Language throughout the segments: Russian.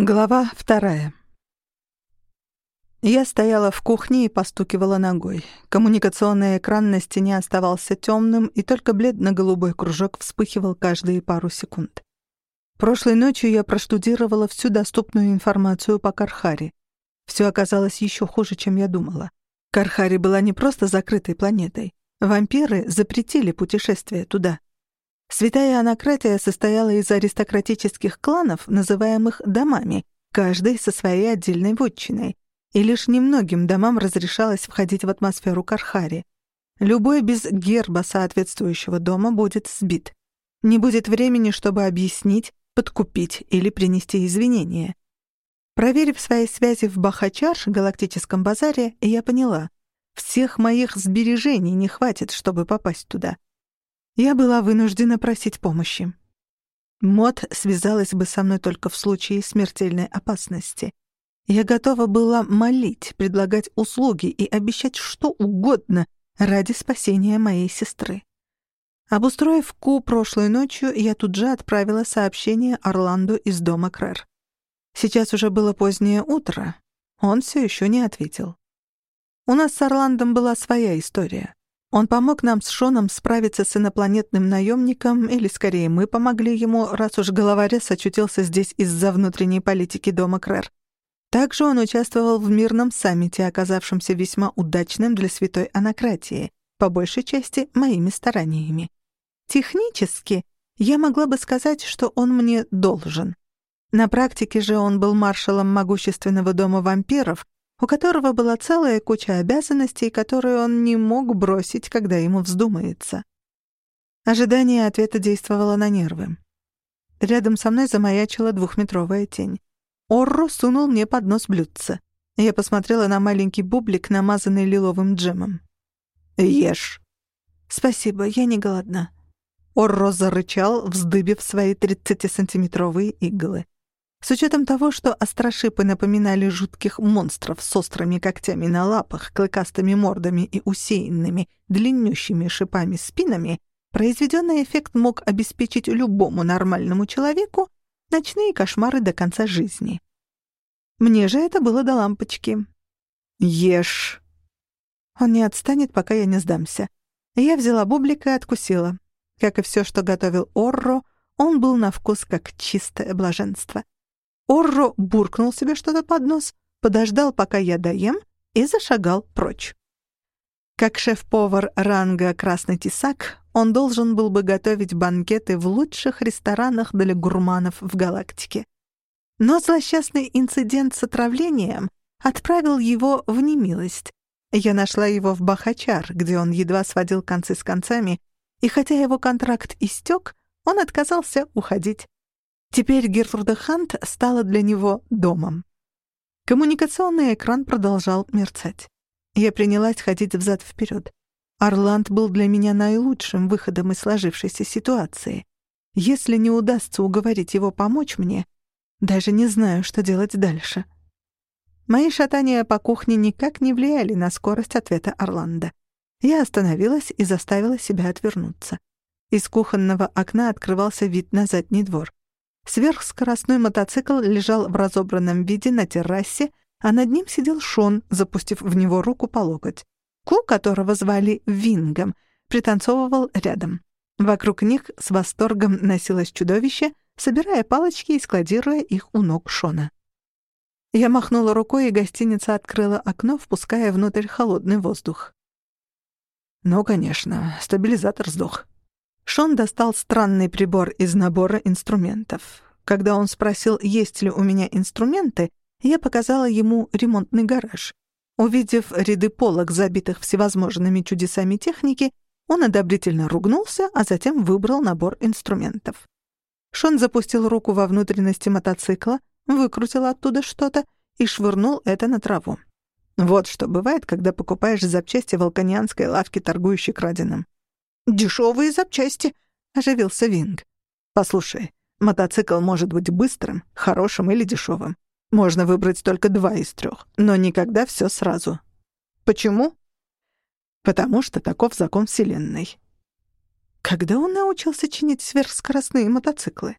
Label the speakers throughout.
Speaker 1: Глава вторая. Я стояла в кухне и постукивала ногой. Коммуникационный экран на стене оставался темным, и только бледно-голубой кружок вспыхивал каждые пару секунд. Прошлой ночью я проштудировала всю доступную информацию по Кархари. Все оказалось еще хуже, чем я думала. Кархари была не просто закрытой планетой. Вампиры запретили путешествие туда. Святая анакратия состояла из аристократических кланов, называемых домами, каждый со своей отдельной вотчиной, и лишь немногим домам разрешалось входить в атмосферу Кархари. Любой без герба соответствующего дома будет сбит. Не будет времени, чтобы объяснить, подкупить или принести извинения. Проверив свои связи в Бахачарш, галактическом базаре, я поняла, всех моих сбережений не хватит, чтобы попасть туда я была вынуждена просить помощи. Мод связалась бы со мной только в случае смертельной опасности. Я готова была молить, предлагать услуги и обещать что угодно ради спасения моей сестры. Обустроив Ку прошлой ночью, я тут же отправила сообщение Орланду из дома Крэр. Сейчас уже было позднее утро. Он все еще не ответил. У нас с Орландом была своя история. Он помог нам с Шоном справиться с инопланетным наемником, или скорее мы помогли ему, раз уж головорез очутился здесь из-за внутренней политики дома Крэр. Также он участвовал в мирном саммите, оказавшемся весьма удачным для святой анакратии, по большей части моими стараниями. Технически я могла бы сказать, что он мне должен. На практике же он был маршалом могущественного дома вампиров, у которого была целая куча обязанностей, которые он не мог бросить, когда ему вздумается. Ожидание ответа действовало на нервы. Рядом со мной замаячила двухметровая тень. Орро сунул мне под нос блюдце. Я посмотрела на маленький бублик, намазанный лиловым джемом. «Ешь». «Спасибо, я не голодна». Орро зарычал, вздыбив свои тридцатисантиметровые иглы. С учетом того, что острошипы напоминали жутких монстров с острыми когтями на лапах, клыкастыми мордами и усеянными, длиннющими шипами спинами, произведенный эффект мог обеспечить любому нормальному человеку ночные кошмары до конца жизни. Мне же это было до лампочки. «Ешь!» Он не отстанет, пока я не сдамся. Я взяла бублика и откусила. Как и все, что готовил Орро, он был на вкус как чистое блаженство. Орро буркнул себе что-то под нос, подождал, пока я доем, и зашагал прочь. Как шеф-повар ранга «Красный тесак», он должен был бы готовить банкеты в лучших ресторанах для гурманов в галактике. Но злосчастный инцидент с отравлением отправил его в немилость. Я нашла его в Бахачар, где он едва сводил концы с концами, и хотя его контракт истек, он отказался уходить. Теперь Гертруда Хант стала для него домом. Коммуникационный экран продолжал мерцать. Я принялась ходить взад-вперед. Орланд был для меня наилучшим выходом из сложившейся ситуации. Если не удастся уговорить его помочь мне, даже не знаю, что делать дальше. Мои шатания по кухне никак не влияли на скорость ответа Орландо. Я остановилась и заставила себя отвернуться. Из кухонного окна открывался вид на задний двор. Сверхскоростной мотоцикл лежал в разобранном виде на террасе, а над ним сидел Шон, запустив в него руку по локоть. Ку, которого звали Вингом, пританцовывал рядом. Вокруг них с восторгом носилось чудовище, собирая палочки и складируя их у ног Шона. Я махнула рукой, и гостиница открыла окно, впуская внутрь холодный воздух. «Ну, конечно, стабилизатор сдох», Шон достал странный прибор из набора инструментов. Когда он спросил, есть ли у меня инструменты, я показала ему ремонтный гараж. Увидев ряды полок, забитых всевозможными чудесами техники, он одобрительно ругнулся, а затем выбрал набор инструментов. Шон запустил руку во внутренности мотоцикла, выкрутил оттуда что-то и швырнул это на траву. Вот что бывает, когда покупаешь запчасти в алканианской лавке, торгующей краденым. «Дешевые запчасти», — оживился Винг. «Послушай, мотоцикл может быть быстрым, хорошим или дешевым. Можно выбрать только два из трех, но никогда все сразу. Почему? Потому что таков закон Вселенной. Когда он научился чинить сверхскоростные мотоциклы?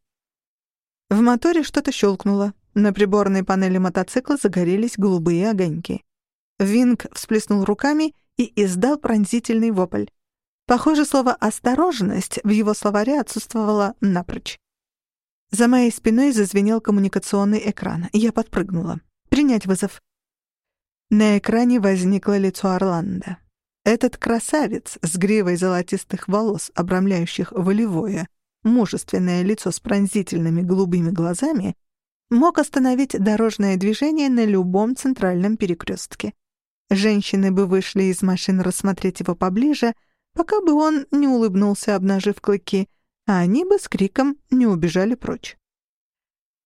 Speaker 1: В моторе что-то щелкнуло. На приборной панели мотоцикла загорелись голубые огоньки. Винг всплеснул руками и издал пронзительный вопль. Похоже, слово «осторожность» в его словаре отсутствовало напрочь. За моей спиной зазвенел коммуникационный экран. Я подпрыгнула. «Принять вызов». На экране возникло лицо Орландо. Этот красавец с гривой золотистых волос, обрамляющих волевое, мужественное лицо с пронзительными голубыми глазами, мог остановить дорожное движение на любом центральном перекрестке. Женщины бы вышли из машин рассмотреть его поближе, пока бы он не улыбнулся, обнажив клыки, а они бы с криком не убежали прочь.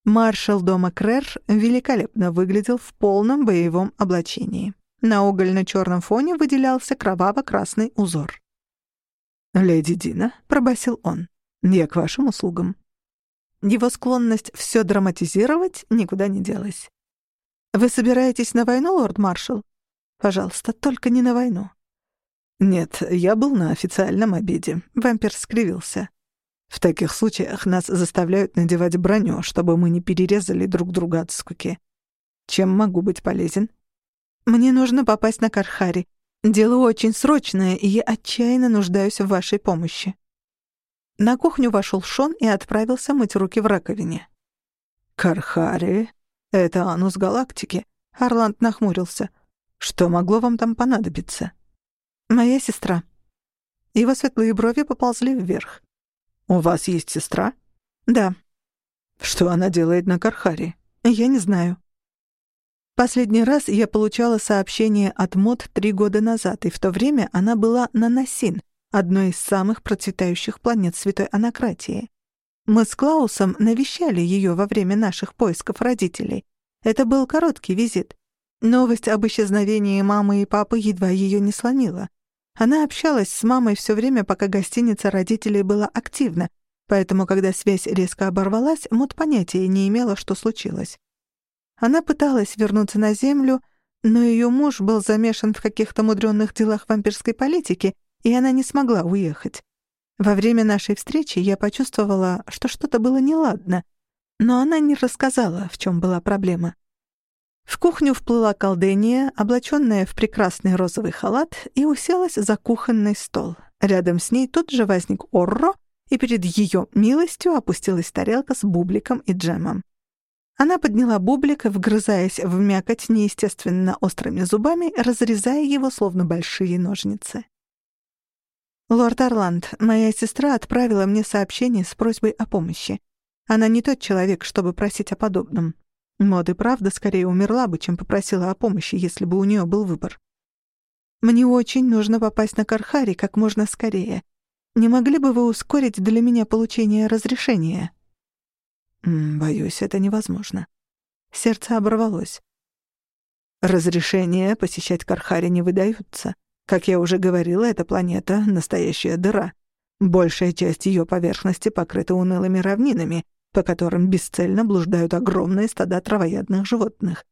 Speaker 1: Маршал дома Крэр великолепно выглядел в полном боевом облачении. На угольно-черном фоне выделялся кроваво-красный узор.
Speaker 2: «Леди Дина», — пробасил он, — «я к вашим услугам».
Speaker 1: Его склонность все драматизировать никуда не делась. «Вы собираетесь на войну, лорд-маршал? Пожалуйста, только не на войну».
Speaker 2: «Нет, я был на официальном обеде», — вампир скривился. «В таких случаях нас заставляют надевать броню, чтобы мы не перерезали друг друга от скуки. Чем могу быть полезен?»
Speaker 1: «Мне нужно попасть на Кархари. Дело очень срочное, и я отчаянно нуждаюсь в вашей помощи». На кухню вошел Шон и отправился мыть руки в раковине.
Speaker 2: «Кархари? Это анус галактики?» Орланд нахмурился. «Что могло вам там понадобиться?»
Speaker 1: «Моя сестра». Его светлые брови поползли вверх.
Speaker 2: «У вас есть сестра?»
Speaker 1: «Да».
Speaker 2: «Что она делает на Кархаре?»
Speaker 1: «Я не знаю». Последний раз я получала сообщение от Мод три года назад, и в то время она была на Насин, одной из самых процветающих планет Святой Анакратии. Мы с Клаусом навещали ее во время наших поисков родителей. Это был короткий визит. Новость об исчезновении мамы и папы едва ее не сломила. Она общалась с мамой все время, пока гостиница родителей была активна, поэтому, когда связь резко оборвалась, Мот понятия не имела, что случилось. Она пыталась вернуться на Землю, но ее муж был замешан в каких-то мудрённых делах вампирской политики, и она не смогла уехать. Во время нашей встречи я почувствовала, что что-то было неладно, но она не рассказала, в чем была проблема. В кухню вплыла колдения, облаченная в прекрасный розовый халат, и уселась за кухонный стол. Рядом с ней тут же возник Орро, и перед ее милостью опустилась тарелка с бубликом и джемом. Она подняла бублик, вгрызаясь в мякоть неестественно острыми зубами, разрезая его, словно большие ножницы. «Лорд Орланд, моя сестра отправила мне сообщение с просьбой о помощи. Она не тот человек, чтобы просить о подобном. Мод и правда скорее умерла бы, чем попросила о помощи, если бы у нее был выбор. Мне очень нужно попасть на Кархари как можно скорее. Не могли бы вы ускорить для меня получение разрешения?»
Speaker 2: «Боюсь, это невозможно».
Speaker 1: Сердце оборвалось.
Speaker 2: Разрешения посещать Кархари не выдаются. Как я уже говорила, эта планета — настоящая дыра. Большая часть ее поверхности покрыта унылыми равнинами, по которым бесцельно блуждают огромные стада травоядных животных.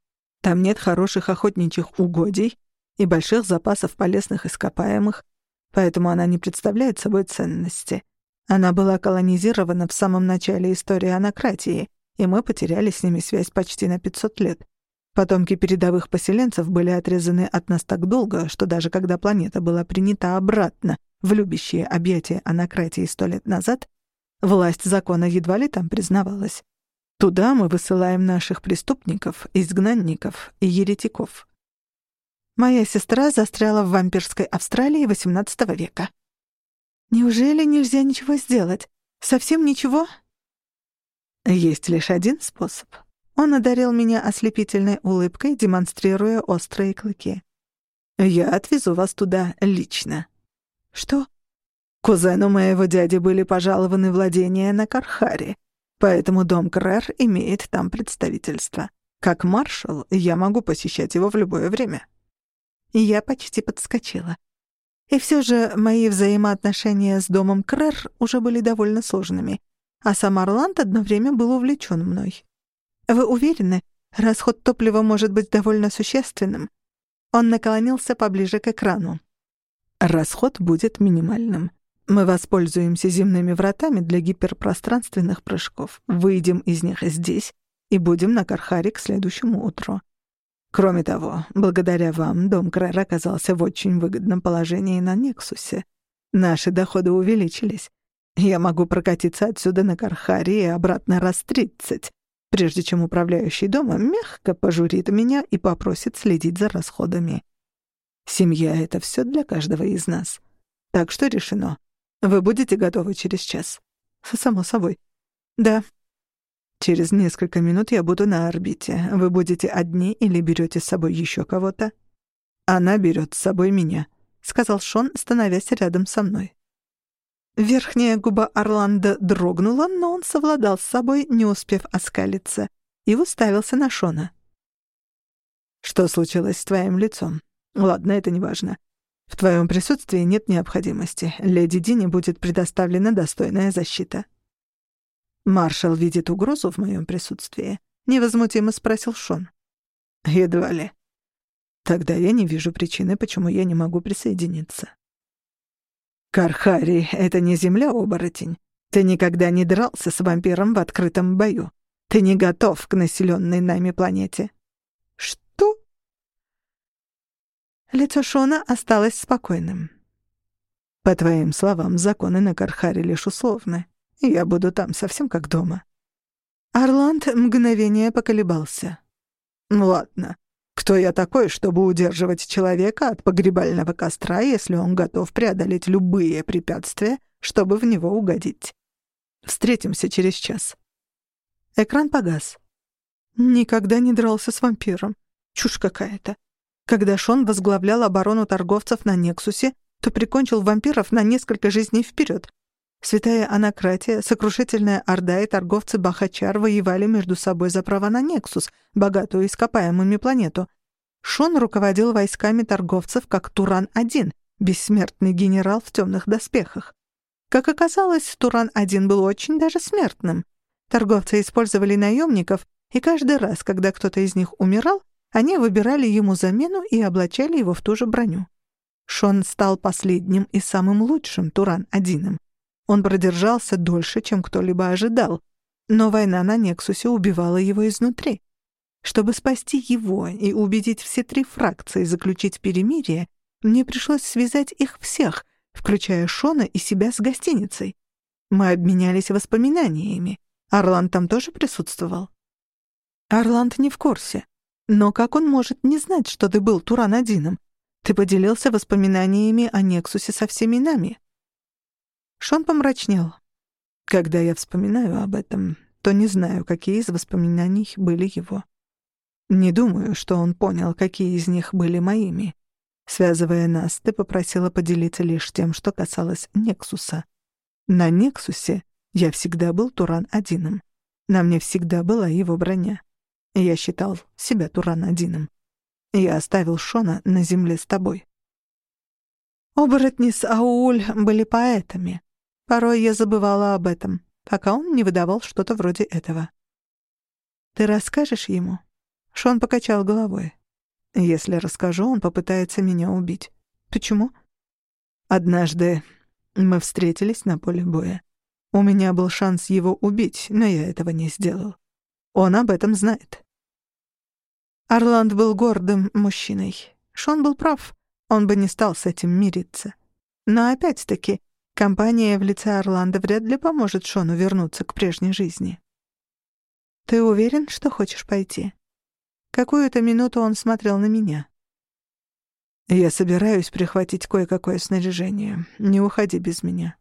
Speaker 2: Там нет хороших охотничьих угодий и больших запасов полезных ископаемых, поэтому она не представляет собой ценности. Она была колонизирована в самом начале истории анакратии, и мы потеряли с ними связь почти на 500 лет. Потомки передовых поселенцев были отрезаны от нас так долго, что даже когда планета была принята обратно в любящие объятия анакратии сто лет назад, власть закона едва ли там признавалась. Туда мы высылаем наших преступников, изгнанников и еретиков. Моя сестра застряла в вампирской Австралии XVIII века. Неужели нельзя ничего сделать? Совсем ничего? Есть лишь один способ — он одарил меня ослепительной улыбкой, демонстрируя острые клыки. «Я отвезу вас туда лично». «Что?» «Кузену моего дяди были пожалованы владения на Кархаре, поэтому дом Крэр имеет там представительство. Как маршал я могу посещать его в любое время». Я почти подскочила. И все же мои взаимоотношения с домом Крэр уже были довольно сложными, а сам Орланд одно время был увлечен мной. Вы уверены? Расход топлива может быть довольно существенным. Он наклонился поближе к экрану. Расход будет минимальным. Мы воспользуемся земными вратами для гиперпространственных прыжков, выйдем из них здесь и будем на Кархаре к следующему утру. Кроме того, благодаря вам дом Крэр оказался в очень выгодном положении на Нексусе. Наши доходы увеличились. Я могу прокатиться отсюда на Кархаре и обратно раз тридцать, прежде чем управляющий домом мягко пожурит меня и попросит следить за расходами. Семья — это все для каждого из нас. Так что решено. Вы будете готовы через час?
Speaker 1: Само собой. Да,
Speaker 2: Через несколько минут я буду на орбите. Вы будете одни или берете с собой еще кого-то? Она берет с собой меня, сказал Шон, становясь рядом со мной.
Speaker 1: Верхняя губа Орландо дрогнула, но он совладал с собой, не успев оскалиться, и уставился на Шона.
Speaker 2: «Что случилось с твоим лицом? Ладно, это не важно. В твоем присутствии нет необходимости. Леди Дини будет предоставлена достойная защита». «Маршал видит угрозу в моем присутствии?» — невозмутимо спросил Шон. «Едва ли. Тогда я не вижу причины, почему я не могу присоединиться». «Кархари — это не земля-оборотень. Ты никогда не дрался с вампиром в открытом бою. Ты не готов к населенной нами планете».
Speaker 1: «Что?» Лицо Шона осталось спокойным.
Speaker 2: «По твоим словам, законы на Кархаре лишь условны. Я буду там совсем как дома».
Speaker 1: Орланд мгновение поколебался.
Speaker 2: «Ну ладно. Кто я такой, чтобы удерживать человека от погребального костра, если он готов преодолеть любые препятствия, чтобы в него угодить? Встретимся через час».
Speaker 1: Экран погас. Никогда не дрался с вампиром. Чушь какая-то. Когда Шон возглавлял оборону торговцев на Нексусе, то прикончил вампиров на несколько жизней вперед, Святая Анакратия, сокрушительная Орда и торговцы Бахачар воевали между собой за права на Нексус, богатую ископаемыми планету. Шон руководил войсками торговцев как Туран-1, бессмертный генерал в темных доспехах. Как оказалось, Туран-1 был очень даже смертным. Торговцы использовали наемников, и каждый раз, когда кто-то из них умирал, они выбирали ему замену и облачали его в ту же броню. Шон стал последним и самым лучшим Туран-1. Он продержался дольше, чем кто-либо ожидал, но война на Нексусе убивала его изнутри. Чтобы спасти его и убедить все три фракции заключить перемирие, мне пришлось связать их всех, включая Шона и себя с гостиницей. Мы обменялись воспоминаниями. Орланд там тоже присутствовал? Орланд не в курсе. Но как он может не знать, что ты был Туран-1? Ты поделился воспоминаниями о Нексусе со всеми нами. Шон помрачнел. Когда я вспоминаю об этом, то не знаю, какие из воспоминаний были его. Не думаю, что он понял, какие из них были моими. Связывая нас, ты попросила поделиться лишь тем, что касалось Нексуса. На Нексусе я всегда был Туран-1. На мне всегда была его броня. Я считал себя Туран-1. Я оставил Шона на земле с тобой. Оборотни с Ауль были поэтами. Порой я забывала об этом, пока он не выдавал что-то вроде этого. «Ты расскажешь ему?» Шон покачал головой. «Если расскажу, он попытается меня убить. Почему?» «Однажды мы встретились на поле боя. У меня был шанс его убить, но я этого не сделал. Он об этом знает». Орланд был гордым мужчиной. Шон был прав. Он бы не стал с этим мириться. Но опять-таки, Компания в лице Орландо вряд ли поможет Шону вернуться к прежней жизни. «Ты уверен, что хочешь пойти?» Какую-то минуту он смотрел на меня. «Я собираюсь прихватить кое-какое снаряжение. Не уходи без меня.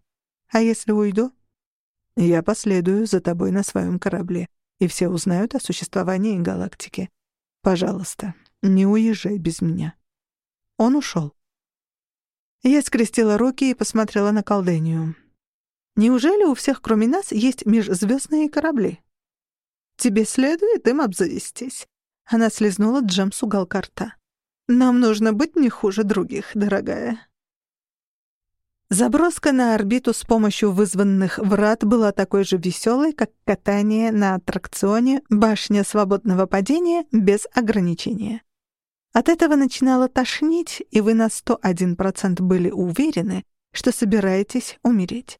Speaker 1: А если уйду?» «Я последую за тобой на своем корабле, и все узнают о существовании галактики. Пожалуйста, не уезжай без меня». Он ушел. Я скрестила руки и посмотрела на колдению. «Неужели у всех, кроме нас, есть межзвездные корабли?» «Тебе следует им обзавестись». Она слезнула джем с уголка рта. «Нам нужно быть не хуже других, дорогая». Заброска на орбиту с помощью вызванных врат была такой же веселой, как катание на аттракционе «Башня свободного падения» без ограничения. От этого начинало тошнить, и вы на 101% были уверены, что собираетесь умереть.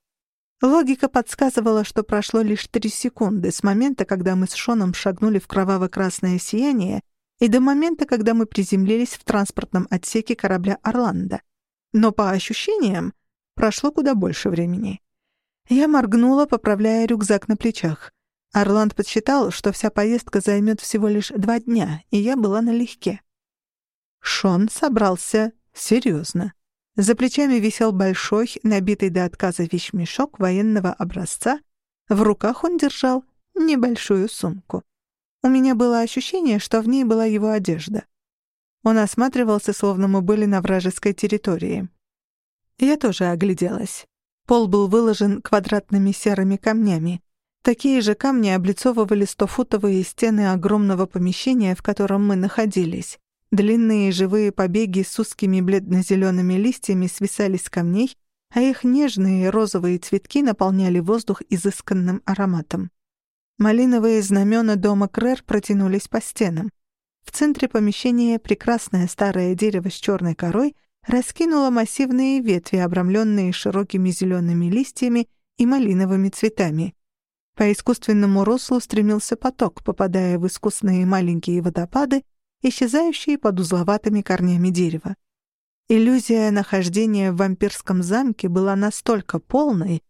Speaker 1: Логика подсказывала, что прошло лишь три секунды с момента, когда мы с Шоном шагнули в кроваво-красное сияние, и до момента, когда мы приземлились в транспортном отсеке корабля «Орландо». Но по ощущениям прошло куда больше времени. Я моргнула, поправляя рюкзак на плечах. Орланд подсчитал, что вся поездка займет всего лишь два дня, и я была налегке. Шон собрался серьезно. За плечами висел большой, набитый до отказа вещмешок военного образца. В руках он держал небольшую сумку. У меня было ощущение, что в ней была его одежда. Он осматривался, словно мы были на вражеской территории. Я тоже огляделась. Пол был выложен квадратными серыми камнями. Такие же камни облицовывали стофутовые стены огромного помещения, в котором мы находились. Длинные живые побеги с узкими бледно-зелеными листьями свисали с камней, а их нежные розовые цветки наполняли воздух изысканным ароматом. Малиновые знамена дома Крэр протянулись по стенам. В центре помещения прекрасное старое дерево с черной корой раскинуло массивные ветви, обрамленные широкими зелеными листьями и малиновыми цветами. По искусственному руслу стремился поток, попадая в искусные маленькие водопады, исчезающие под узловатыми корнями дерева. Иллюзия нахождения в вампирском замке была настолько полной,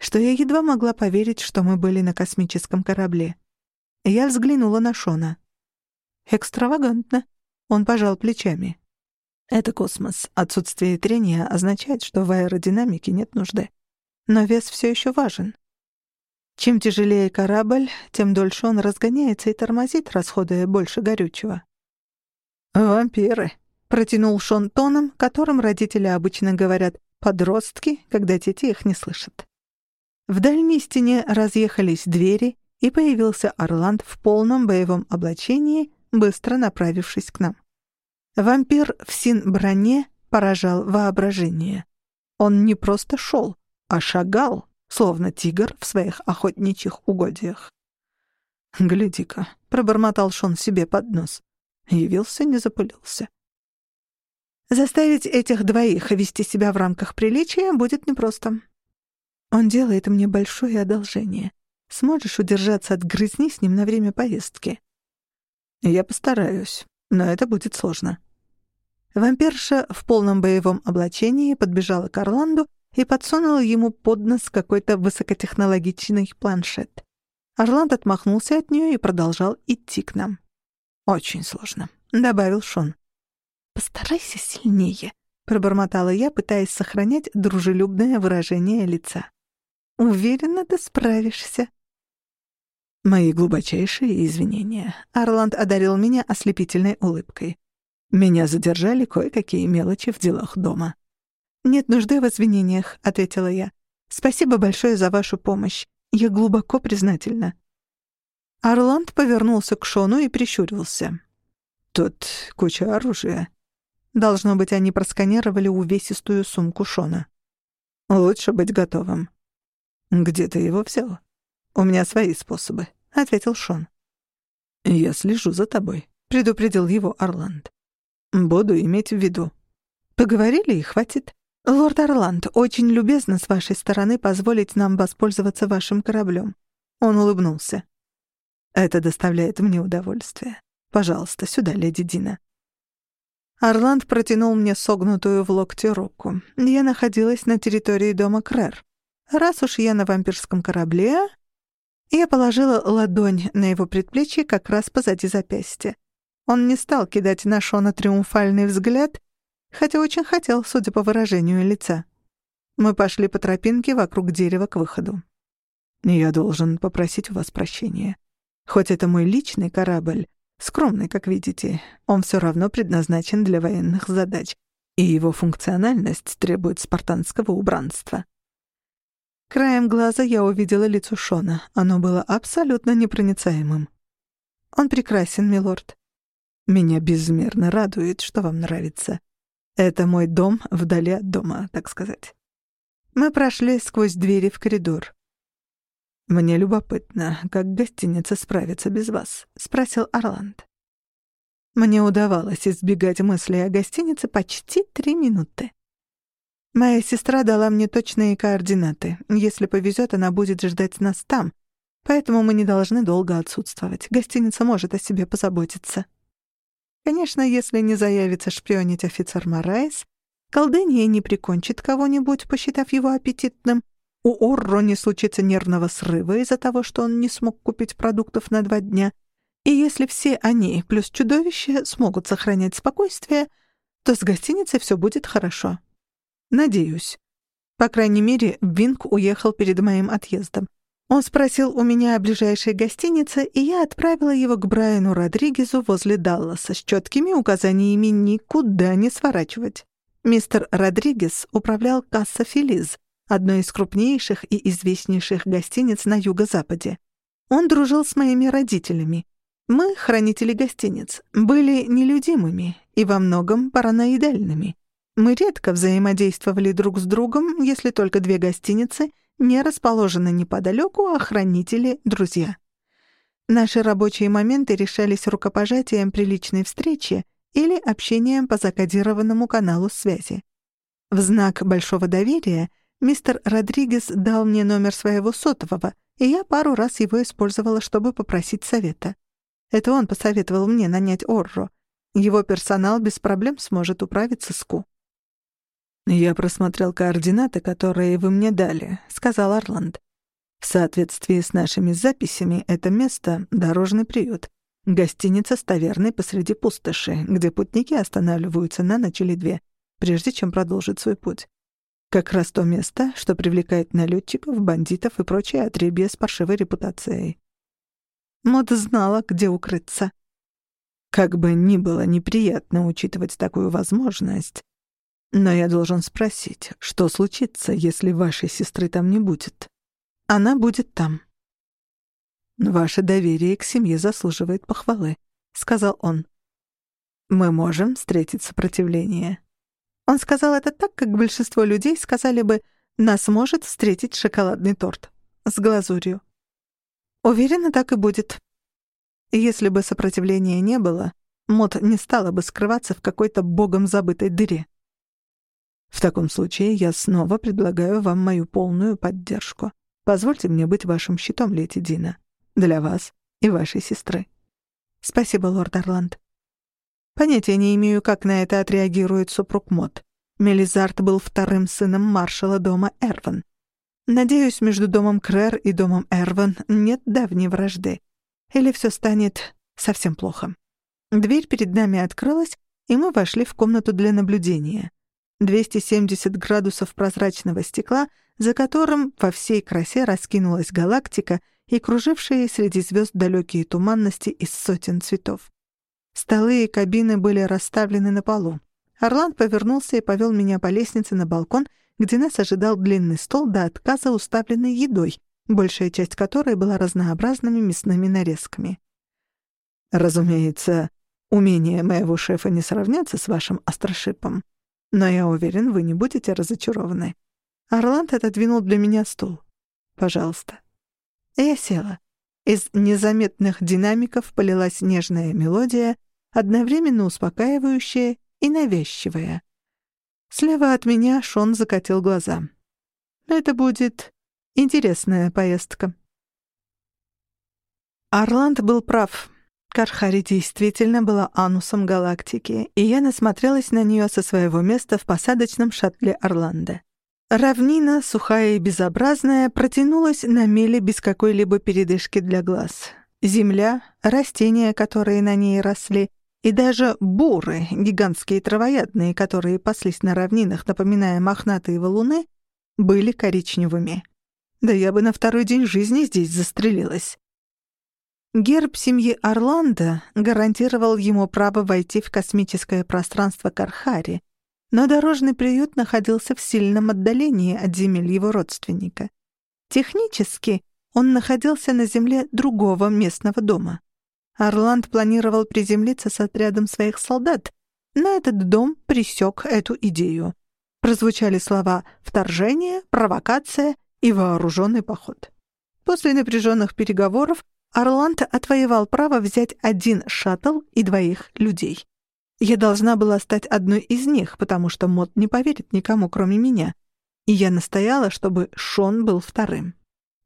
Speaker 1: что я едва могла поверить, что мы были на космическом корабле. Я взглянула на Шона. «Экстравагантно», — он пожал плечами. «Это космос. Отсутствие трения означает, что в аэродинамике нет нужды. Но вес все еще важен. Чем тяжелее корабль, тем дольше он разгоняется и тормозит, расходуя больше горючего. «Вампиры», — протянул Шон тоном, которым родители обычно говорят «подростки», когда дети их не слышат. В дальней стене разъехались двери, и появился Орланд в полном боевом облачении, быстро направившись к нам. Вампир в син-броне поражал воображение. Он не просто шел, а шагал, словно тигр в своих охотничьих угодьях. «Гляди-ка», — пробормотал Шон себе под нос. Явился, не запылился. Заставить этих двоих вести себя в рамках приличия будет непросто. Он делает мне большое одолжение. Сможешь удержаться от грызни с ним на время поездки? Я постараюсь, но это будет сложно. Вампирша в полном боевом облачении подбежала к Орланду и подсунула ему под нос какой-то высокотехнологичный планшет. Орланд отмахнулся от нее и продолжал идти к нам. «Очень сложно», — добавил Шон. «Постарайся сильнее», — пробормотала я, пытаясь сохранять дружелюбное выражение лица. «Уверена, ты справишься». Мои глубочайшие извинения. Орланд одарил меня ослепительной улыбкой. Меня задержали кое-какие мелочи в делах дома. «Нет нужды в извинениях», — ответила я. «Спасибо большое за вашу помощь. Я глубоко признательна». Орланд повернулся к Шону и прищурился. «Тут куча оружия». Должно быть, они просканировали увесистую сумку Шона. «Лучше быть готовым». «Где ты его взял?» «У меня свои способы», — ответил Шон. «Я слежу за тобой», — предупредил его Орланд. «Буду иметь в виду». «Поговорили и хватит. Лорд Орланд, очень любезно с вашей стороны позволить нам воспользоваться вашим кораблем». Он улыбнулся. Это доставляет мне удовольствие. Пожалуйста, сюда, леди Дина». Орланд протянул мне согнутую в локте руку. Я находилась на территории дома Крэр. Раз уж я на вампирском корабле, я положила ладонь на его предплечье как раз позади запястья. Он не стал кидать на Шона триумфальный взгляд, хотя очень хотел, судя по выражению лица. Мы пошли по тропинке вокруг дерева к выходу. «Я должен попросить у вас прощения», Хоть это мой личный корабль, скромный, как видите, он все равно предназначен для военных задач, и его функциональность требует спартанского убранства. Краем глаза я увидела лицо Шона. Оно было абсолютно непроницаемым. «Он прекрасен, милорд. Меня безмерно радует, что вам нравится. Это мой дом вдали от дома, так сказать». Мы прошли сквозь двери в коридор. «Мне любопытно, как гостиница справится без вас?» — спросил Орланд. Мне удавалось избегать мыслей о гостинице почти три минуты. Моя сестра дала мне точные координаты. Если повезет, она будет ждать нас там. Поэтому мы не должны долго отсутствовать. Гостиница может о себе позаботиться. Конечно, если не заявится шпионить офицер Морайс, колдунья не прикончит кого-нибудь, посчитав его аппетитным, у Орро не случится нервного срыва из-за того, что он не смог купить продуктов на два дня, и если все они плюс чудовище смогут сохранять спокойствие, то с гостиницей все будет хорошо. Надеюсь. По крайней мере, Винг уехал перед моим отъездом. Он спросил у меня о ближайшей гостинице, и я отправила его к Брайану Родригезу возле Далласа с четкими указаниями никуда не сворачивать. Мистер Родригес управлял Касса Фелиз, одной из крупнейших и известнейших гостиниц на юго-западе. Он дружил с моими родителями. Мы, хранители гостиниц, были нелюдимыми и во многом параноидальными. Мы редко взаимодействовали друг с другом, если только две гостиницы не расположены неподалеку, а хранители — друзья. Наши рабочие моменты решались рукопожатием при личной встрече или общением по закодированному каналу связи. В знак большого доверия мистер Родригес дал мне номер своего сотового, и я пару раз его использовала, чтобы попросить совета. Это он посоветовал мне нанять Орро. Его персонал без проблем сможет управиться с Ку.
Speaker 2: «Я просмотрел координаты, которые вы мне дали», — сказал Орланд. «В соответствии с нашими записями, это место — дорожный приют. Гостиница с таверной посреди пустоши, где путники останавливаются на ночь или две, прежде чем продолжить свой путь. Как раз то место, что привлекает налетчиков, бандитов и прочее отребье с паршивой репутацией.
Speaker 1: Мод знала, где укрыться.
Speaker 2: Как бы ни было неприятно учитывать такую возможность, но я должен спросить, что случится, если вашей сестры там не будет?
Speaker 1: Она будет там.
Speaker 2: Ваше доверие к семье заслуживает похвалы, сказал он. Мы можем встретить сопротивление.
Speaker 1: Он сказал это так, как большинство людей сказали бы «нас может встретить шоколадный торт» с глазурью. Уверена, так и будет. Если бы сопротивления не было, Мод не стала бы скрываться в какой-то богом забытой дыре.
Speaker 2: В таком случае я снова предлагаю вам мою полную поддержку. Позвольте мне быть вашим щитом, леди Дина. Для вас и вашей сестры.
Speaker 1: Спасибо, лорд Орланд. Понятия не имею, как на это отреагирует супруг Мот. Мелизард был вторым сыном маршала дома Эрван. Надеюсь, между домом Крэр и домом Эрван нет давней вражды. Или все станет совсем плохо. Дверь перед нами открылась, и мы вошли в комнату для наблюдения. 270 градусов прозрачного стекла, за которым во всей красе раскинулась галактика и кружившие среди звезд далекие туманности из сотен цветов. Столы и кабины были расставлены на полу. Орланд повернулся и повел меня по лестнице на балкон, где нас ожидал длинный стол до отказа, уставленный едой, большая часть которой была разнообразными мясными нарезками.
Speaker 2: «Разумеется, умения моего шефа не сравнятся с вашим острошипом», но я уверен, вы не будете разочарованы.
Speaker 1: Орланд отодвинул для меня стул. Пожалуйста. Я села. Из незаметных динамиков полилась нежная мелодия, одновременно успокаивающая и навязчивая. Слева от меня Шон закатил глаза. Это будет интересная поездка. Орланд был прав. Кархари действительно была анусом галактики, и я насмотрелась на нее со своего места в посадочном шаттле Орландо. Равнина, сухая и безобразная, протянулась на мели без какой-либо передышки для глаз. Земля, растения, которые на ней росли, и даже буры, гигантские травоядные, которые паслись на равнинах, напоминая мохнатые валуны, были коричневыми. Да я бы на второй день жизни здесь застрелилась. Герб семьи Орландо гарантировал ему право войти в космическое пространство Кархари, но дорожный приют находился в сильном отдалении от земель его родственника. Технически он находился на земле другого местного дома. Орланд планировал приземлиться с отрядом своих солдат, но этот дом пресек эту идею. Прозвучали слова «вторжение», «провокация» и «вооруженный поход». После напряженных переговоров Орланд отвоевал право взять один шаттл и двоих людей. Я должна была стать одной из них, потому что Мот не поверит никому, кроме меня. И я настояла, чтобы Шон был вторым.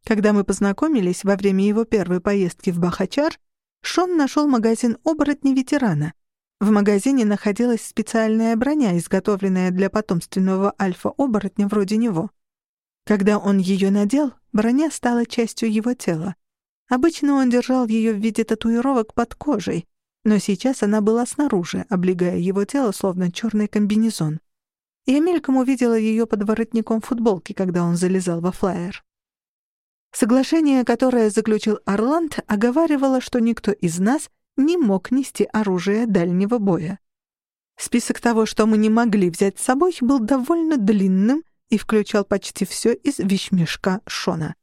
Speaker 1: Когда мы познакомились во время его первой поездки в Бахачар, Шон нашел магазин оборотни ветерана. В магазине находилась специальная броня, изготовленная для потомственного альфа-оборотня вроде него. Когда он ее надел, броня стала частью его тела. Обычно он держал ее в виде татуировок под кожей, но сейчас она была снаружи, облегая его тело, словно черный комбинезон. Я мельком увидела ее под воротником футболки, когда он залезал во флайер. Соглашение, которое заключил Орланд, оговаривало, что никто из нас не мог нести оружие дальнего боя. Список того, что мы не могли взять с собой, был довольно длинным и включал почти все из вещмешка Шона.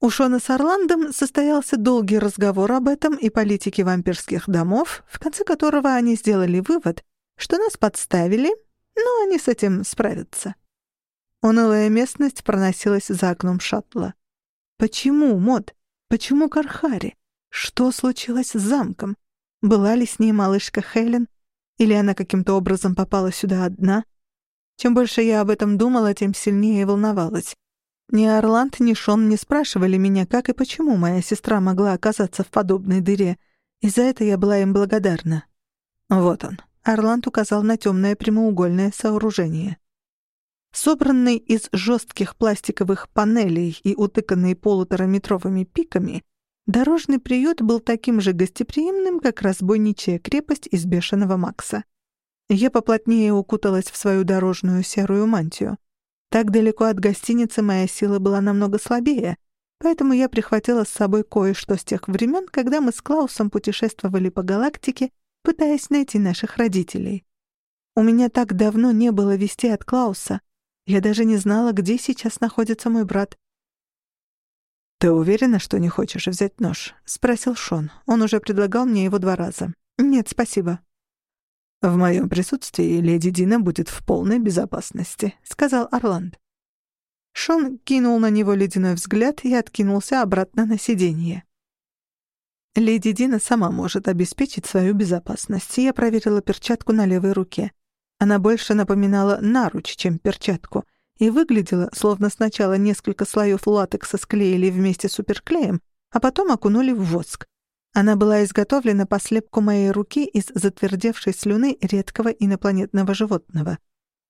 Speaker 1: У Шона с Орландом состоялся долгий разговор об этом и политике вампирских домов, в конце которого они сделали вывод, что нас подставили, но они с этим справятся. Унылая местность проносилась за окном шаттла. Почему, Мод? Почему Кархари? Что случилось с замком? Была ли с ней малышка Хелен? Или она каким-то образом попала сюда одна? Чем больше я об этом думала, тем сильнее волновалась. Ни Орланд, ни Шон не спрашивали меня, как и почему моя сестра могла оказаться в подобной дыре, и за это я была им благодарна. Вот он. Орланд указал на темное прямоугольное сооружение. Собранный из жестких пластиковых панелей и утыканный полутораметровыми пиками, дорожный приют был таким же гостеприимным, как разбойничья крепость из бешеного Макса. Я поплотнее укуталась в свою дорожную серую мантию. Так далеко от гостиницы моя сила была намного слабее, поэтому я прихватила с собой кое-что с тех времен, когда мы с Клаусом путешествовали по галактике, пытаясь найти наших родителей. У меня так давно не было вести от Клауса, я даже не знала, где сейчас находится мой брат. «Ты уверена, что не хочешь взять нож?» — спросил Шон. Он уже предлагал мне его два раза. «Нет, спасибо». «В моем присутствии леди Дина будет в полной безопасности», — сказал Орланд. Шон кинул на него ледяной взгляд и откинулся обратно на сиденье. Леди Дина сама может обеспечить свою безопасность. Я проверила перчатку на левой руке. Она больше напоминала наруч, чем перчатку, и выглядела, словно сначала несколько слоев латекса склеили вместе с суперклеем, а потом окунули в воск. Она была изготовлена по слепку моей руки из затвердевшей слюны редкого инопланетного животного.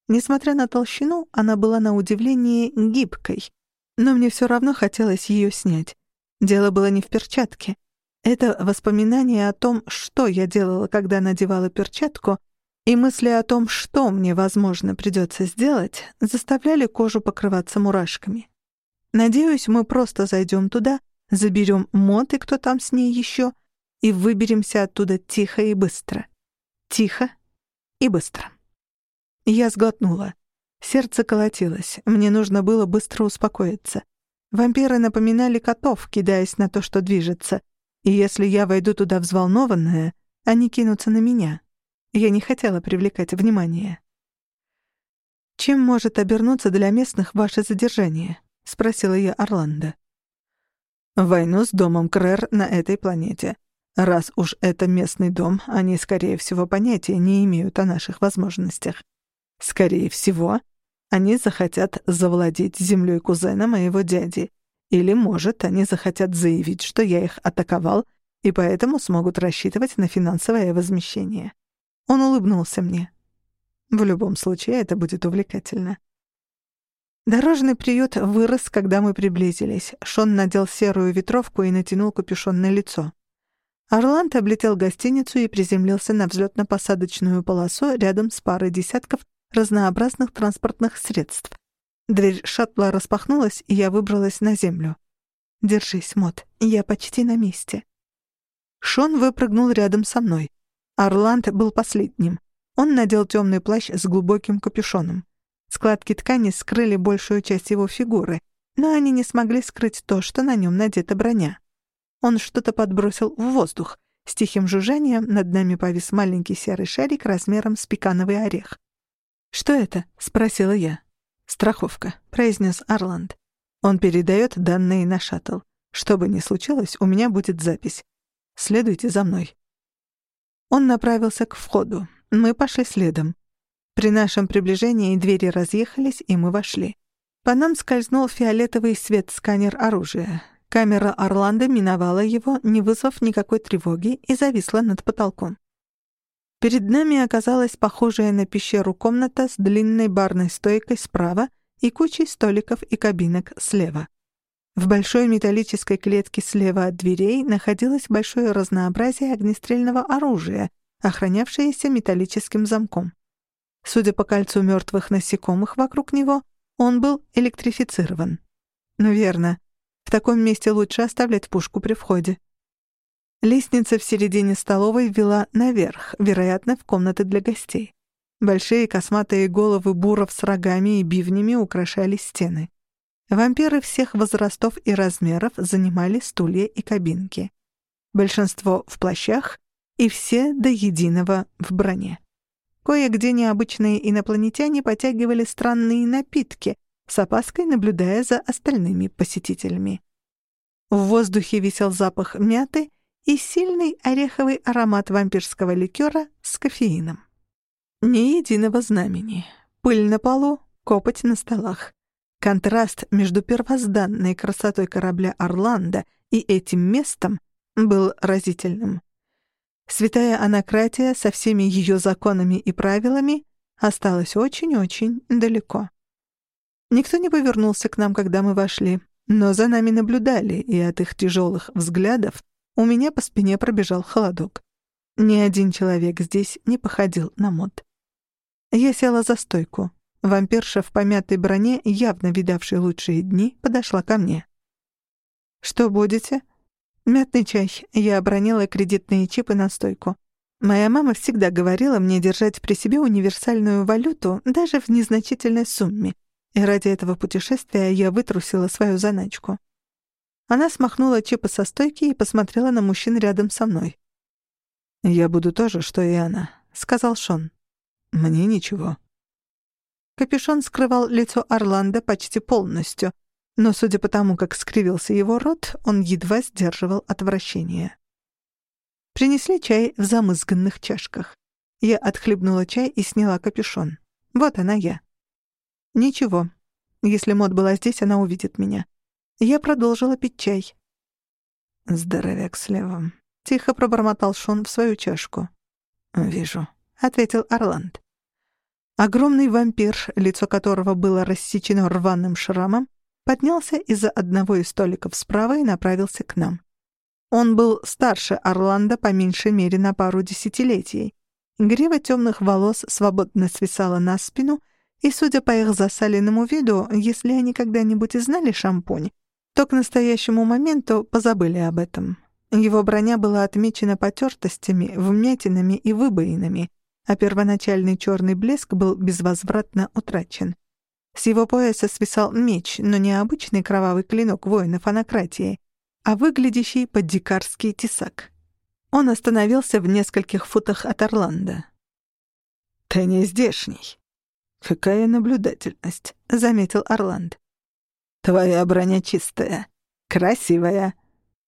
Speaker 1: Несмотря на толщину, она была на удивление гибкой, но мне все равно хотелось ее снять. Дело было не в перчатке. Это воспоминание о том, что я делала, когда надевала перчатку, и мысли о том, что мне, возможно, придется сделать, заставляли кожу покрываться мурашками. Надеюсь, мы просто зайдем туда, заберем Мот и кто там с ней еще, и выберемся оттуда тихо и быстро. Тихо и быстро. Я сглотнула. Сердце колотилось. Мне нужно было быстро успокоиться. Вампиры напоминали котов, кидаясь на то, что движется. И если я войду туда взволнованная, они кинутся на меня. Я не хотела привлекать внимание. «Чем может обернуться для местных ваше задержание?» — спросила я Орландо. «Войну с домом Крэр на этой планете. Раз уж это местный дом, они, скорее всего, понятия не имеют о наших возможностях. Скорее всего, они захотят завладеть землей кузена моего дяди. Или, может, они захотят заявить, что я их атаковал, и поэтому смогут рассчитывать на финансовое возмещение. Он улыбнулся мне. В любом случае, это будет увлекательно. Дорожный приют вырос, когда мы приблизились. Шон надел серую ветровку и натянул капюшон на лицо. Орланд облетел гостиницу и приземлился на взлётно-посадочную полосу рядом с парой десятков разнообразных транспортных средств. Дверь шаттла распахнулась, и я выбралась на землю. «Держись, Мот, я почти на месте». Шон выпрыгнул рядом со мной. Орланд был последним. Он надел темный плащ с глубоким капюшоном. Складки ткани скрыли большую часть его фигуры, но они не смогли скрыть то, что на нем надета броня. Он что-то подбросил в воздух. С тихим жужжанием над нами повис маленький серый шарик размером с пекановый орех. «Что это?» — спросила я. «Страховка», — произнес Орланд. «Он передает данные на шаттл. Что бы ни случилось, у меня будет запись. Следуйте за мной». Он направился к входу. Мы пошли следом. При нашем приближении двери разъехались, и мы вошли. По нам скользнул фиолетовый свет-сканер оружия. Камера Орландо миновала его, не вызвав никакой тревоги, и зависла над потолком. Перед нами оказалась похожая на пещеру комната с длинной барной стойкой справа и кучей столиков и кабинок слева. В большой металлической клетке слева от дверей находилось большое разнообразие огнестрельного оружия, охранявшееся металлическим замком. Судя по кольцу мертвых насекомых вокруг него, он был электрифицирован. Ну верно, в таком месте лучше оставлять пушку при входе. Лестница в середине столовой вела наверх, вероятно, в комнаты для гостей. Большие косматые головы буров с рогами и бивнями украшали стены. Вампиры всех возрастов и размеров занимали стулья и кабинки. Большинство в плащах и все до единого в броне. Кое-где необычные инопланетяне потягивали странные напитки, с опаской наблюдая за остальными посетителями. В воздухе висел запах мяты и сильный ореховый аромат вампирского ликера с кофеином. Ни единого знамени. Пыль на полу, копоть на столах. Контраст между первозданной красотой корабля «Орландо» и этим местом был разительным. Святая анакратия со всеми ее законами и правилами осталась очень-очень далеко. Никто не повернулся к нам, когда мы вошли, но за нами наблюдали, и от их тяжелых взглядов у меня по спине пробежал холодок. Ни один человек здесь не походил на мод. Я села за стойку. Вампирша в помятой броне, явно видавшей лучшие дни, подошла ко мне. «Что будете?» «Мятный чай». Я обронила кредитные чипы на стойку. Моя мама всегда говорила мне держать при себе универсальную валюту даже в незначительной сумме — и ради этого путешествия я вытрусила свою заначку. Она смахнула чипы со стойки и посмотрела на мужчин рядом со мной. «Я буду тоже, что и она», — сказал Шон. «Мне ничего». Капюшон скрывал лицо Орландо почти полностью, но, судя по тому, как скривился его рот, он едва сдерживал отвращение. Принесли чай в замызганных чашках. Я отхлебнула чай и сняла капюшон. Вот она я. Ничего. Если Мод была здесь, она увидит меня. Я продолжила пить чай. Здоровяк слева. Тихо пробормотал Шон в свою чашку. «Вижу», — ответил Орланд. Огромный вампир, лицо которого было рассечено рваным шрамом, поднялся из-за одного из столиков справа и направился к нам. Он был старше Орландо по меньшей мере на пару десятилетий. Грива темных волос свободно свисала на спину, и, судя по их засаленному виду, если они когда-нибудь и знали шампунь, то к настоящему моменту позабыли об этом. Его броня была отмечена потертостями, вмятинами и выбоинами, а первоначальный черный блеск был безвозвратно утрачен. С его пояса свисал меч, но не обычный кровавый клинок воинов анакратии, а выглядящий под дикарский тесак. Он остановился в нескольких футах от Орландо. «Ты не здешний», «Какая наблюдательность», — заметил Орланд. «Твоя броня чистая, красивая.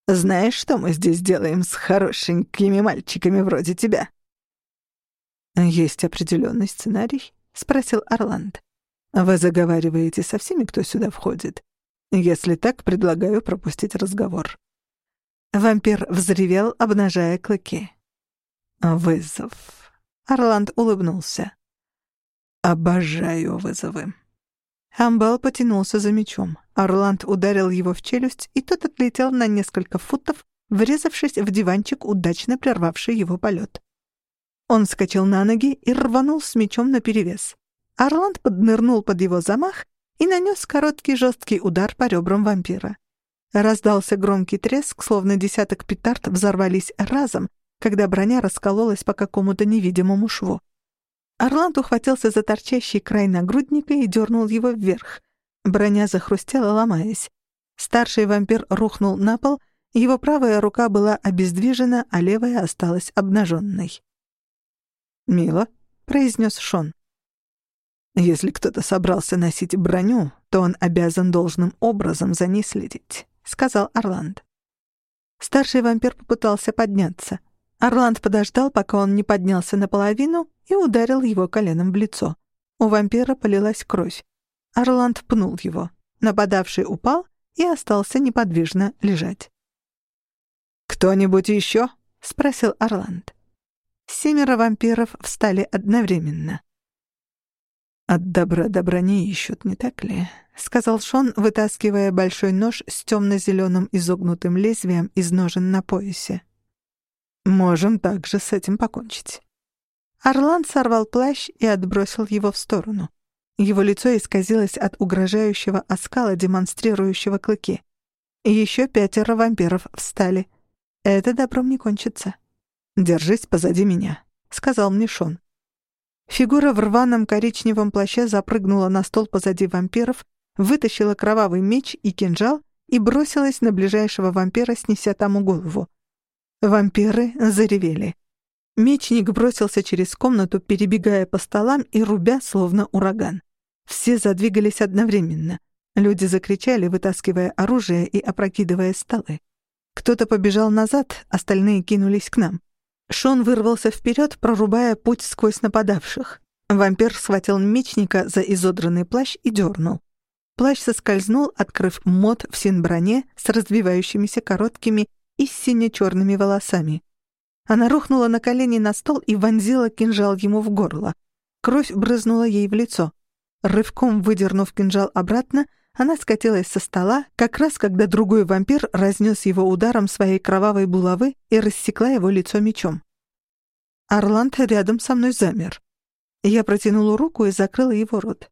Speaker 1: Знаешь, что мы здесь делаем с хорошенькими мальчиками вроде тебя?» «Есть определенный сценарий?» — спросил Орланд. «Вы заговариваете со всеми, кто сюда входит? Если так, предлагаю пропустить разговор». Вампир взревел, обнажая клыки. «Вызов». Орланд улыбнулся. Обожаю вызовы. Амбал потянулся за мечом. Орланд ударил его в челюсть, и тот отлетел на несколько футов, врезавшись в диванчик, удачно прервавший его полет. Он вскочил на ноги и рванул с мечом наперевес. Орланд поднырнул под его замах и нанес короткий жесткий удар по ребрам вампира. Раздался громкий треск, словно десяток петард взорвались разом, когда броня раскололась по какому-то невидимому шву. Орланд ухватился за торчащий край нагрудника и дернул его вверх. Броня захрустела, ломаясь. Старший вампир рухнул на пол, его правая рука была обездвижена, а левая осталась обнаженной. «Мило», — произнес Шон. «Если кто-то собрался носить броню, то он обязан должным образом за ней следить», — сказал Орланд. Старший вампир попытался подняться. Орланд подождал, пока он не поднялся наполовину, и ударил его коленом в лицо. У вампира полилась кровь. Орланд пнул его. Нападавший упал и остался неподвижно лежать.
Speaker 2: «Кто-нибудь еще?»
Speaker 1: — спросил Орланд. Семеро вампиров встали одновременно.
Speaker 2: «От добра добра не ищут, не так ли?» — сказал Шон, вытаскивая большой нож с темно-зеленым изогнутым лезвием из ножен на поясе. «Можем также с этим покончить».
Speaker 1: Орланд сорвал плащ и отбросил его в сторону. Его лицо исказилось от угрожающего оскала, демонстрирующего клыки. Еще пятеро вампиров встали. Это добром не кончится.
Speaker 2: «Держись позади меня», — сказал мне Шон.
Speaker 1: Фигура в рваном коричневом плаще запрыгнула на стол позади вампиров, вытащила кровавый меч и кинжал и бросилась на ближайшего вампира, снеся тому голову. Вампиры заревели. Мечник бросился через комнату, перебегая по столам и рубя, словно ураган. Все задвигались одновременно. Люди закричали, вытаскивая оружие и опрокидывая столы. Кто-то побежал назад, остальные кинулись к нам. Шон вырвался вперед, прорубая путь сквозь нападавших. Вампир схватил мечника за изодранный плащ и дернул. Плащ соскользнул, открыв мод в синброне с развивающимися короткими и сине-черными волосами. Она рухнула на колени на стол и вонзила кинжал ему в горло. Кровь брызнула ей в лицо. Рывком выдернув кинжал обратно, она скатилась со стола, как раз когда другой вампир разнес его ударом своей кровавой булавы и рассекла его лицо мечом. Орланд рядом со мной замер. Я протянула руку и закрыла его рот.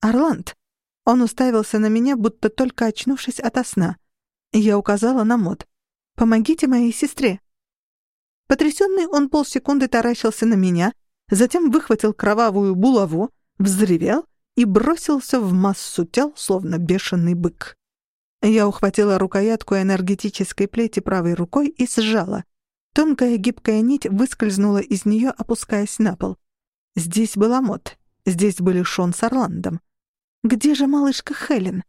Speaker 1: «Орланд!» Он уставился на меня, будто только очнувшись ото сна. Я указала на мод. «Помогите моей сестре!» Потрясенный он полсекунды таращился на меня, затем выхватил кровавую булаву, взревел и бросился в массу тел, словно бешеный бык. Я ухватила рукоятку энергетической плети правой рукой и сжала. Тонкая гибкая нить выскользнула из нее, опускаясь на пол. Здесь была Мот. Здесь были Шон с Орландом. Где же малышка Хелен?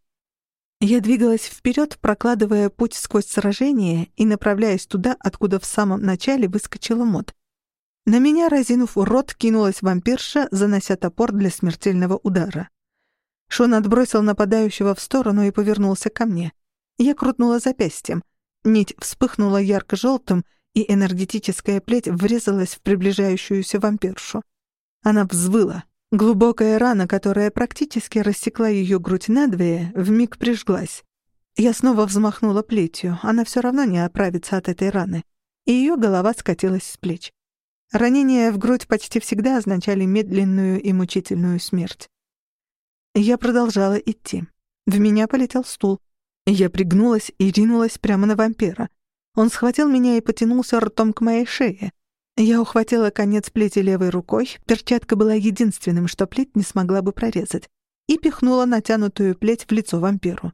Speaker 1: Я двигалась вперед, прокладывая путь сквозь сражение и направляясь туда, откуда в самом начале выскочила Мот. На меня, разинув рот, кинулась вампирша, занося топор для смертельного удара. Шон отбросил нападающего в сторону и повернулся ко мне. Я крутнула запястьем. Нить вспыхнула ярко-желтым, и энергетическая плеть врезалась в приближающуюся вампиршу. Она взвыла. Глубокая рана, которая практически рассекла ее грудь надвое, вмиг прижглась. Я снова взмахнула плетью, она все равно не оправится от этой раны, и ее голова скатилась с плеч. Ранения в грудь почти всегда означали медленную и мучительную смерть. Я продолжала идти. В меня полетел стул. Я пригнулась и ринулась прямо на вампира. Он схватил меня и потянулся ртом к моей шее. Я ухватила конец плети левой рукой, перчатка была единственным, что плеть не смогла бы прорезать, и пихнула натянутую плеть в лицо вампиру.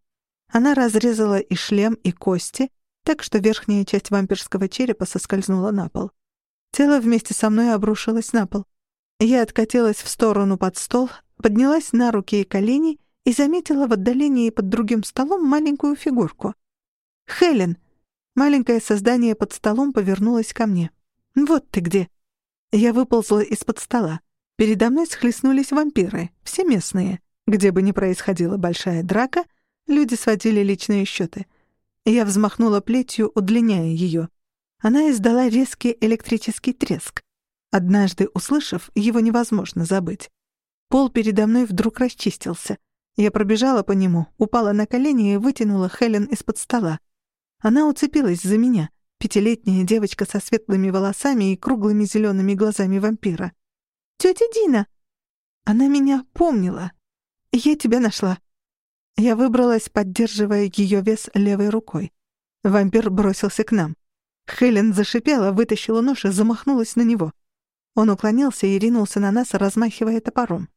Speaker 1: Она разрезала и шлем, и кости, так что верхняя часть вампирского черепа соскользнула на пол. Тело вместе со мной обрушилось на пол. Я откатилась в сторону под стол, поднялась на руки и колени и заметила в отдалении под другим столом маленькую фигурку. «Хелен!» Маленькое создание под столом повернулось ко мне. «Вот ты где!» Я выползла из-под стола. Передо мной схлестнулись вампиры, все местные. Где бы ни происходила большая драка, люди сводили личные счеты. Я взмахнула плетью, удлиняя ее. Она издала резкий электрический треск. Однажды, услышав, его невозможно забыть. Пол передо мной вдруг расчистился. Я пробежала по нему, упала на колени и вытянула Хелен из-под стола. Она уцепилась за меня, пятилетняя девочка со светлыми волосами и круглыми зелеными глазами вампира. «Тётя Дина!» Она меня помнила. «Я тебя нашла». Я выбралась, поддерживая ее вес левой рукой. Вампир бросился к нам. Хелен зашипела, вытащила нож и замахнулась на него. Он уклонился и ринулся на нас, размахивая топором.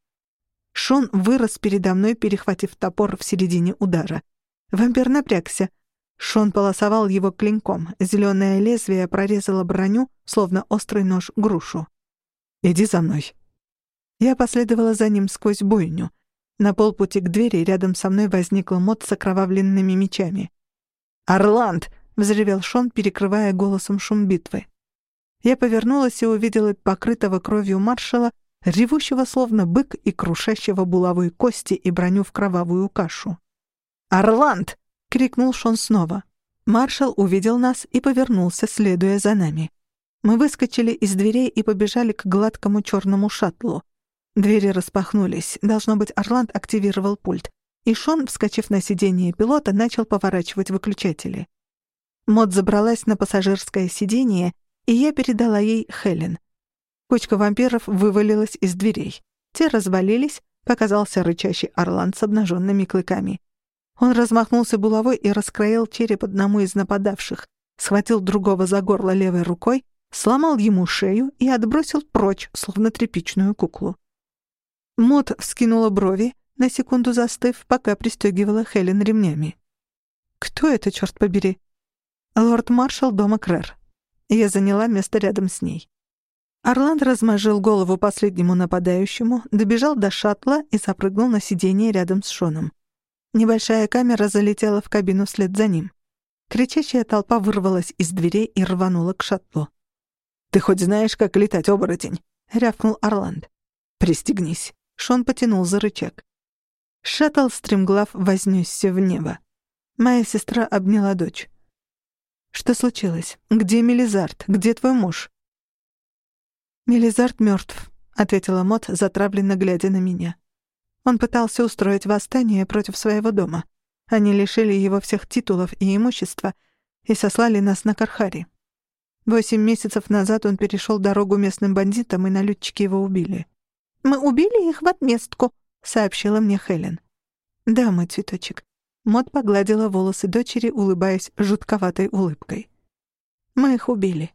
Speaker 1: Шон вырос передо мной, перехватив топор в середине удара. Вампир напрягся. Шон полосовал его клинком. Зеленое лезвие прорезало броню, словно острый нож грушу. «Иди за мной». Я последовала за ним сквозь бойню. На полпути к двери рядом со мной возникла мод с окровавленными мечами. «Орланд!» Взревел Шон, перекрывая голосом шум битвы. Я повернулась и увидела покрытого кровью маршала, ревущего словно бык и крушащего булавой кости и броню в кровавую кашу. «Орланд!» — крикнул Шон снова. Маршал увидел нас и повернулся, следуя за нами. Мы выскочили из дверей и побежали к гладкому черному шаттлу. Двери распахнулись. Должно быть, Орланд активировал пульт. И Шон, вскочив на сиденье пилота, начал поворачивать выключатели. Мод забралась на пассажирское сиденье, и я передала ей Хелен. Кучка вампиров вывалилась из дверей. Те развалились, показался рычащий Орланд с обнаженными клыками. Он размахнулся булавой и раскроил череп одному из нападавших, схватил другого за горло левой рукой, сломал ему шею и отбросил прочь, словно тряпичную куклу. Мот вскинула брови, на секунду застыв, пока пристегивала Хелен ремнями. «Кто это, черт побери?» «Лорд-маршал дома Крэр». Я заняла место рядом с ней. Орланд размажил голову последнему нападающему, добежал до шаттла и запрыгнул на сиденье рядом с Шоном. Небольшая камера залетела в кабину вслед за ним. Кричащая толпа вырвалась из дверей и рванула к шаттлу. «Ты хоть знаешь, как летать, оборотень?» — рявкнул Орланд. «Пристегнись». Шон потянул за рычаг. Шаттл стремглав вознесся в небо. Моя сестра обняла дочь. «Что случилось? Где Мелизард? Где твой муж?» «Мелизард мертв», — ответила Мот, затравленно глядя на меня. Он пытался устроить восстание против своего дома. Они лишили его всех титулов и имущества и сослали нас на Кархари. Восемь месяцев назад он перешел дорогу местным бандитам, и налетчики его убили. «Мы убили их в отместку», — сообщила мне Хелен. «Да, мой цветочек». Мот погладила волосы дочери, улыбаясь жутковатой улыбкой. «Мы их убили».